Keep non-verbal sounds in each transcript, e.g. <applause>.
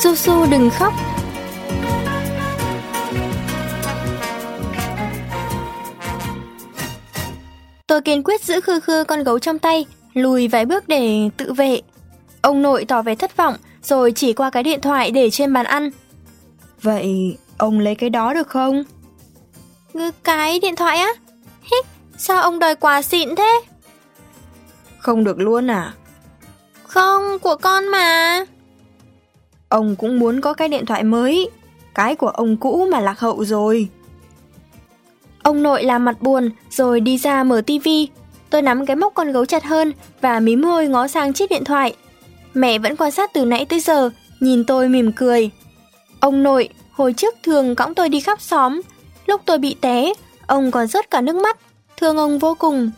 Su Su đừng khóc. Tôi kiên quyết giữ khư khư con gấu trong tay, lùi vài bước để tự vệ. Ông nội tỏ vẻ thất vọng, rồi chỉ qua cái điện thoại để trên bàn ăn. Vậy ông lấy cái đó được không? Cái điện thoại á? Hích, sao ông đòi quà xịn thế? Không được luôn à? Không, của con mà. Ông cũng muốn có cái điện thoại mới. Cái của ông cũ mà lạc hậu rồi. Ông nội làm mặt buồn rồi đi ra mở tivi. Tôi nắm cái móc con gấu chặt hơn và mím môi ngó sang chiếc điện thoại. Mẹ vẫn quan sát từ nãy tới giờ, nhìn tôi mỉm cười. Ông nội, hồi trước thường cõng tôi đi khắp xóm. Lúc tôi bị té, ông còn rớt cả nước mắt. Thương ông vô cùng.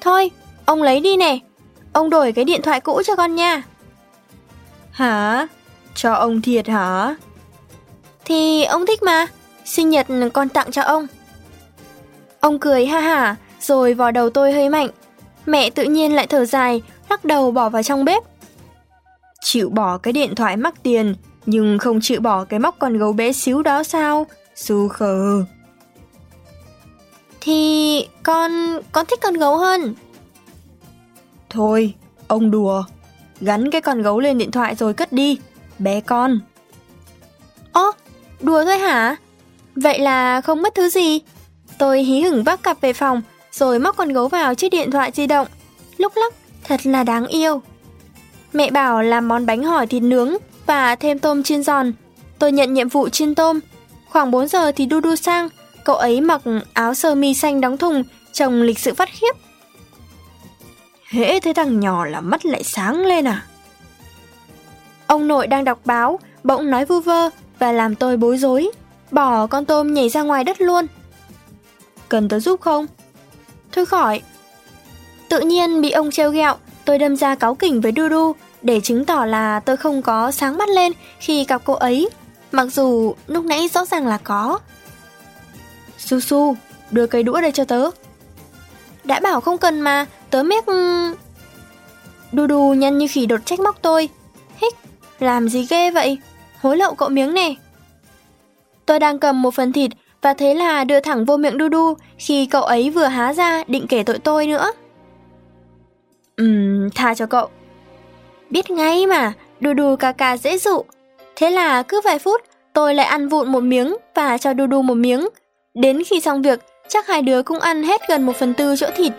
Thôi, ông lấy đi nè. Ông đổi cái điện thoại cũ cho con nha. Hả? Cho ông thiệt hả? Thì ông thích mà. Sinh nhật con tặng cho ông. Ông cười ha hả, rồi vò đầu tôi hơi mạnh. Mẹ tự nhiên lại thở dài, lắc đầu bỏ vào trong bếp. Chịu bỏ cái điện thoại mắc tiền, nhưng không chịu bỏ cái móc con gấu bé xíu đó sao? Su khờ. Thì con con thích con gấu hơn. Thôi, ông đùa. Gắn cái con gấu lên điện thoại rồi cất đi. Bé con. Ơ, đùa thôi hả? Vậy là không mất thứ gì? Tôi hí hửng vác cặp về phòng, rồi móc con gấu vào chiếc điện thoại di động. Lúc lắc, thật là đáng yêu. Mẹ bảo làm món bánh hỏi thịt nướng và thêm tôm chiên giòn. Tôi nhận nhiệm vụ chiên tôm. Khoảng 4 giờ thì Du Du sang, cậu ấy mặc áo sơ mi xanh đóng thùng, trông lịch sự phát khiếp. Hễ thấy thằng nhỏ là mắt lại sáng lên à? Ông nội đang đọc báo, bỗng nói vu vơ và làm tôi bối rối, bỏ con tôm nhảy ra ngoài đất luôn. Cần tớ giúp không? Thôi khỏi. Tự nhiên bị ông treo ghẹo, tôi đâm ra cáu kỉnh với Du Du để chứng tỏ là tôi không có sáng mắt lên khi gặp cô ấy, mặc dù lúc nãy rõ ràng là có. Su Su, đưa cây đũa đây cho tớ. Đã bảo không cần mà, tớ mép... Ừ, đu đu nhăn như khỉ đột trách móc tôi. Hích, làm gì ghê vậy? Hối lậu cậu miếng nè. Tôi đang cầm một phần thịt và thế là đưa thẳng vô miệng đu đu khi cậu ấy vừa há ra định kể tội tôi nữa. Ừm, tha cho cậu. Biết ngay mà, đu đu ca ca dễ dụ. Thế là cứ vài phút, tôi lại ăn vụn một miếng và cho đu đu một miếng. Đến khi xong việc, chắc hai đứa cũng ăn hết gần một phần tư chỗ thịt.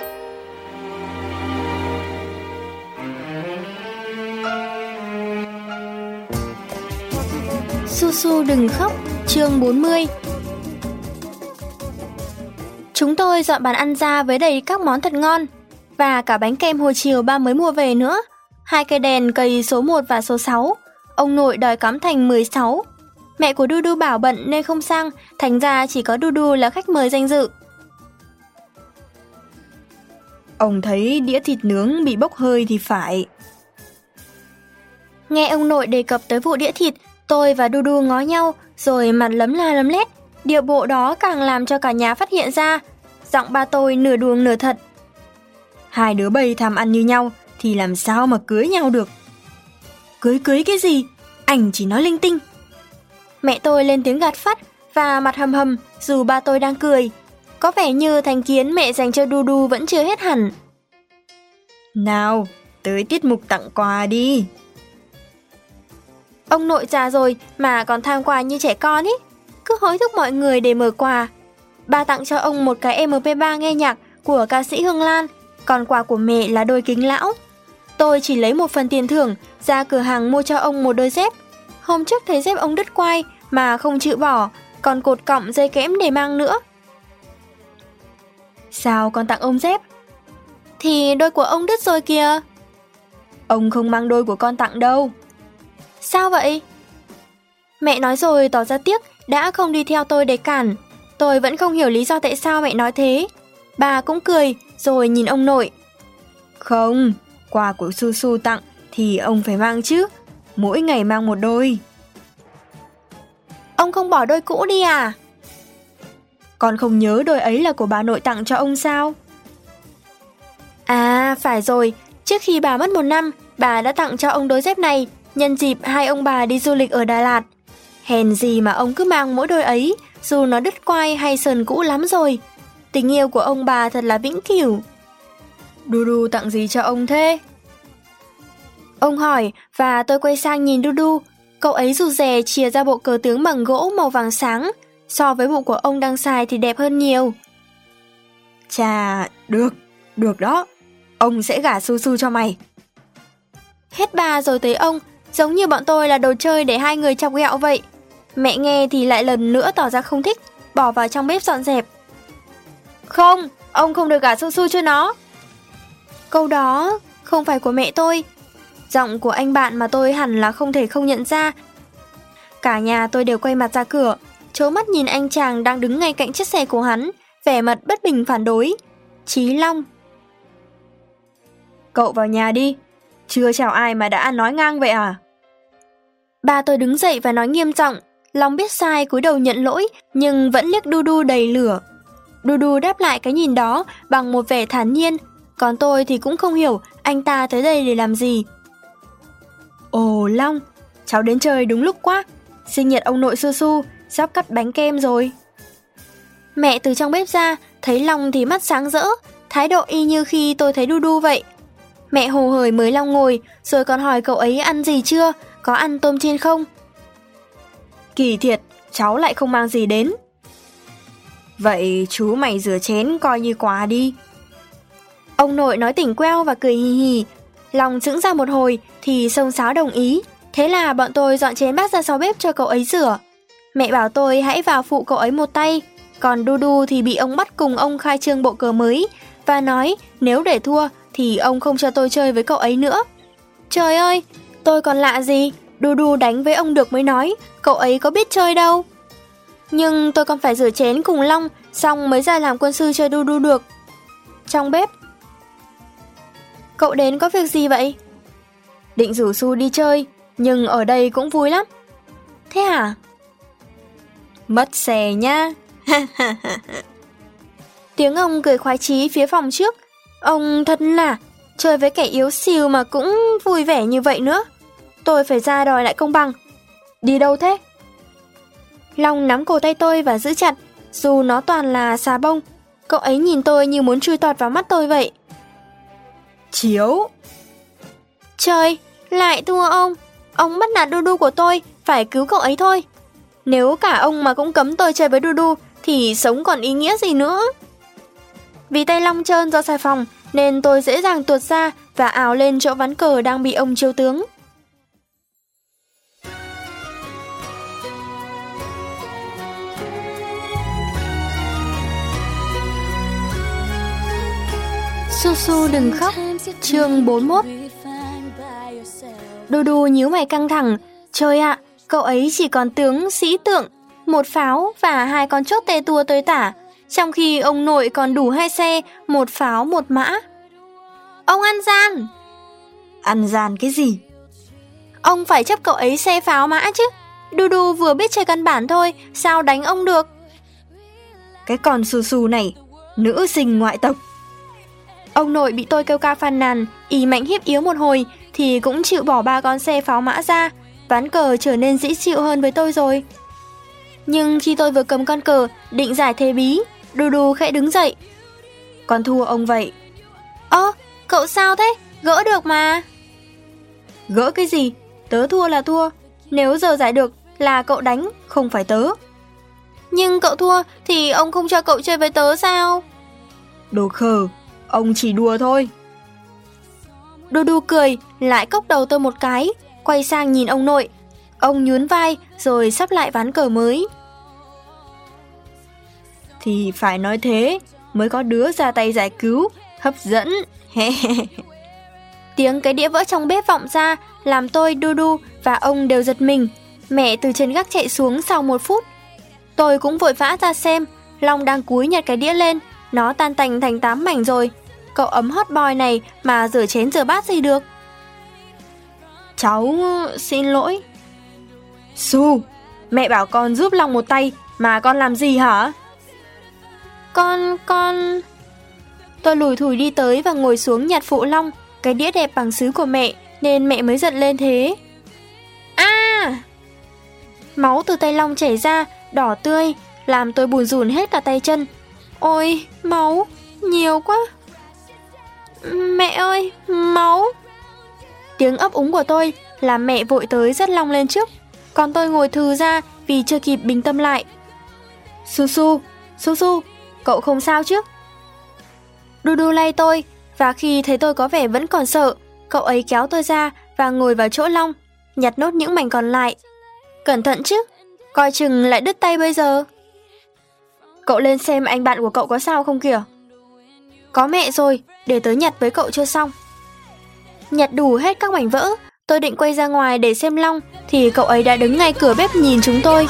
Su Su đừng khóc, chương 40 Chúng tôi dọn bàn ăn ra với đầy các món thật ngon và cả bánh kem hồi chiều ba mới mua về nữa. Hai cây đèn cây số 1 và số 6. Ông nội đòi cắm thành 16. Mẹ của Du Du bảo bận nên không sang, thành ra chỉ có Du Du là khách mời danh dự. Ông thấy đĩa thịt nướng bị bốc hơi thì phải. Nghe ông nội đề cập tới vụ đĩa thịt, tôi và Du Du ngó nhau, rồi mặt lấm la lấm lét. Điệu bộ đó càng làm cho cả nhà phát hiện ra. Giọng ba tôi nửa đuông nửa thật. Hai đứa bầy tham ăn như nhau thì làm sao mà cưới nhau được. Cưới cưới cái gì? Ảnh chỉ nói linh tinh. Mẹ tôi lên tiếng gạt phát và mặt hầm hầm dù ba tôi đang cười. Có vẻ như thành kiến mẹ dành cho Du Du vẫn chưa hết hẳn. Nào, tới tiết mục tặng quà đi. Ông nội già rồi mà còn tham quà như trẻ con ý. Cứ hối thúc mọi người để mở quà. Ba tặng cho ông một cái MP3 nghe nhạc của ca sĩ Hương Lan, còn quà của mẹ là đôi kính lão. Tôi chỉ lấy một phần tiền thưởng ra cửa hàng mua cho ông một đôi dép. Hôm trước thấy dép ông đứt quai mà không chịu bỏ, còn cột cọng dây kẽm để mang nữa. Sao con tặng ông dép? Thì đôi của ông đứt rồi kìa. Ông không mang đôi của con tặng đâu. Sao vậy? Mẹ nói rồi tỏ ra tiếc đã không đi theo tôi để cản. Tôi vẫn không hiểu lý do tại sao mẹ nói thế. Bà cũng cười rồi nhìn ông nội. Không, quà của Su Su tặng thì ông phải mang chứ. Mỗi ngày mang một đôi. Ông không bỏ đôi cũ đi à? Con không nhớ đôi ấy là của bà nội tặng cho ông sao? À, phải rồi. Trước khi bà mất một năm, bà đã tặng cho ông đôi dép này nhân dịp hai ông bà đi du lịch ở Đà Lạt. Hèn gì mà ông cứ mang mỗi đôi ấy, dù nó đứt quai hay sờn cũ lắm rồi. Tình yêu của ông bà thật là vĩnh cửu. Đu đu tặng gì cho ông thế? Ông hỏi và tôi quay sang nhìn Đu Đu. Cậu ấy rụt rè chia ra bộ cờ tướng bằng gỗ màu vàng sáng. So với bộ của ông đang xài thì đẹp hơn nhiều. Chà, được, được đó. Ông sẽ gả su su cho mày. Hết bà rồi tới ông, giống như bọn tôi là đồ chơi để hai người chọc ghẹo vậy. Mẹ nghe thì lại lần nữa tỏ ra không thích, bỏ vào trong bếp dọn dẹp. Không, ông không được gả su su cho nó. Câu đó không phải của mẹ tôi, Giọng của anh bạn mà tôi hẳn là không thể không nhận ra. Cả nhà tôi đều quay mặt ra cửa, chố mắt nhìn anh chàng đang đứng ngay cạnh chiếc xe của hắn, vẻ mặt bất bình phản đối. Chí Long. Cậu vào nhà đi, chưa chào ai mà đã nói ngang vậy à? Ba tôi đứng dậy và nói nghiêm trọng, Long biết sai cúi đầu nhận lỗi nhưng vẫn liếc đu đu đầy lửa. Đu đu đáp lại cái nhìn đó bằng một vẻ thản nhiên, còn tôi thì cũng không hiểu anh ta tới đây để làm gì. Ồ Long, cháu đến chơi đúng lúc quá. Sinh nhật ông nội Su Su, sắp cắt bánh kem rồi. Mẹ từ trong bếp ra, thấy Long thì mắt sáng rỡ, thái độ y như khi tôi thấy Đu Đu vậy. Mẹ hồ hởi mới Long ngồi, rồi còn hỏi cậu ấy ăn gì chưa, có ăn tôm chiên không? Kỳ thiệt, cháu lại không mang gì đến. Vậy chú mày rửa chén coi như quà đi. Ông nội nói tỉnh queo và cười hì hì, Long sững ra một hồi thì sông sáo đồng ý. Thế là bọn tôi dọn chén bát ra sau bếp cho cậu ấy rửa. Mẹ bảo tôi hãy vào phụ cậu ấy một tay, còn Du Du thì bị ông bắt cùng ông khai trương bộ cờ mới và nói nếu để thua thì ông không cho tôi chơi với cậu ấy nữa. Trời ơi, tôi còn lạ gì, đu đu đánh với ông được mới nói, cậu ấy có biết chơi đâu. Nhưng tôi còn phải rửa chén cùng Long, xong mới ra làm quân sư chơi đu đu được. Trong bếp, Cậu đến có việc gì vậy? Định rủ Su đi chơi, nhưng ở đây cũng vui lắm. Thế hả? Mất xe nha. <laughs> Tiếng ông cười khoái chí phía phòng trước. Ông thật là chơi với kẻ yếu xìu mà cũng vui vẻ như vậy nữa. Tôi phải ra đòi lại công bằng. Đi đâu thế? Long nắm cổ tay tôi và giữ chặt, dù nó toàn là xà bông. Cậu ấy nhìn tôi như muốn chui tọt vào mắt tôi vậy. Chiếu Trời, lại thua ông Ông bắt nạt Dudu của tôi Phải cứu cậu ấy thôi Nếu cả ông mà cũng cấm tôi chơi với Dudu Thì sống còn ý nghĩa gì nữa vì tay long trơn do xài phòng Nên tôi dễ dàng tuột ra Và ảo lên chỗ ván cờ đang bị ông chiêu tướng. Su Su đừng khóc Chương 41 Đu đu nhíu mày căng thẳng. Trời ạ, cậu ấy chỉ còn tướng sĩ tượng Một pháo và hai con chốt tê tua tới tả. Trong khi ông nội còn đủ hai xe Một pháo một mã. Ông ăn gian. Ăn gian cái gì? Ông phải chấp cậu ấy xe pháo mã chứ. Đu đu vừa biết chơi căn bản thôi Sao đánh ông được? Cái con xù xù này Nữ sinh ngoại tộc. Ông nội bị tôi kêu ca phàn nàn, ý mạnh hiếp yếu một hồi thì cũng chịu bỏ ba con xe pháo mã ra, ván cờ trở nên dễ chịu hơn với tôi rồi. Nhưng khi tôi vừa cầm con cờ, định giải thế bí, Đu đu khẽ đứng dậy. Con thua ông vậy. Ơ, cậu sao thế? Gỡ được mà. Gỡ cái gì? Tớ thua là thua. Nếu giờ giải được là cậu đánh, không phải tớ. Nhưng cậu thua thì ông không cho cậu chơi với tớ sao? Đồ khờ, Ông chỉ đùa thôi. Đu đu cười, lại cốc đầu tôi một cái, quay sang nhìn ông nội. Ông nhún vai rồi sắp lại ván cờ mới. Thì phải nói thế, mới có đứa ra tay giải cứu, hấp dẫn. <laughs> Tiếng cái đĩa vỡ trong bếp vọng ra, làm tôi đu đu và ông đều giật mình. Mẹ từ trên gác chạy xuống sau một phút. Tôi cũng vội vã ra xem, Long đang cúi nhặt cái đĩa lên, nó tan tành thành tám mảnh rồi. Cậu ấm hot boy này mà rửa chén rửa bát gì được. Cháu xin lỗi. Su, mẹ bảo con giúp Long một tay mà con làm gì hả? Con, con... Tôi lùi thủi đi tới và ngồi xuống nhặt phụ Long, cái đĩa đẹp bằng sứ của mẹ, nên mẹ mới giận lên thế. a Máu từ tay Long chảy ra, đỏ tươi, làm tôi buồn rùn hết cả tay chân. Ôi, máu, nhiều quá. Mẹ ơi, máu. Tiếng ấp úng của tôi làm mẹ vội tới rất Long lên trước, còn tôi ngồi thừ ra vì chưa kịp bình tâm lại. Su Su, Su Su, cậu không sao chứ? Đu đu lay tôi, và khi thấy tôi có vẻ vẫn còn sợ, cậu ấy kéo tôi ra và ngồi vào chỗ Long, nhặt nốt những mảnh còn lại. Cẩn thận chứ, coi chừng lại đứt tay bây giờ. Cậu lên xem anh bạn của cậu có sao không kìa. Có mẹ rồi, để tớ nhặt với cậu chưa xong. Nhặt đủ hết các mảnh vỡ, tôi định quay ra ngoài để xem Long, thì cậu ấy đã đứng ngay cửa bếp nhìn chúng tôi.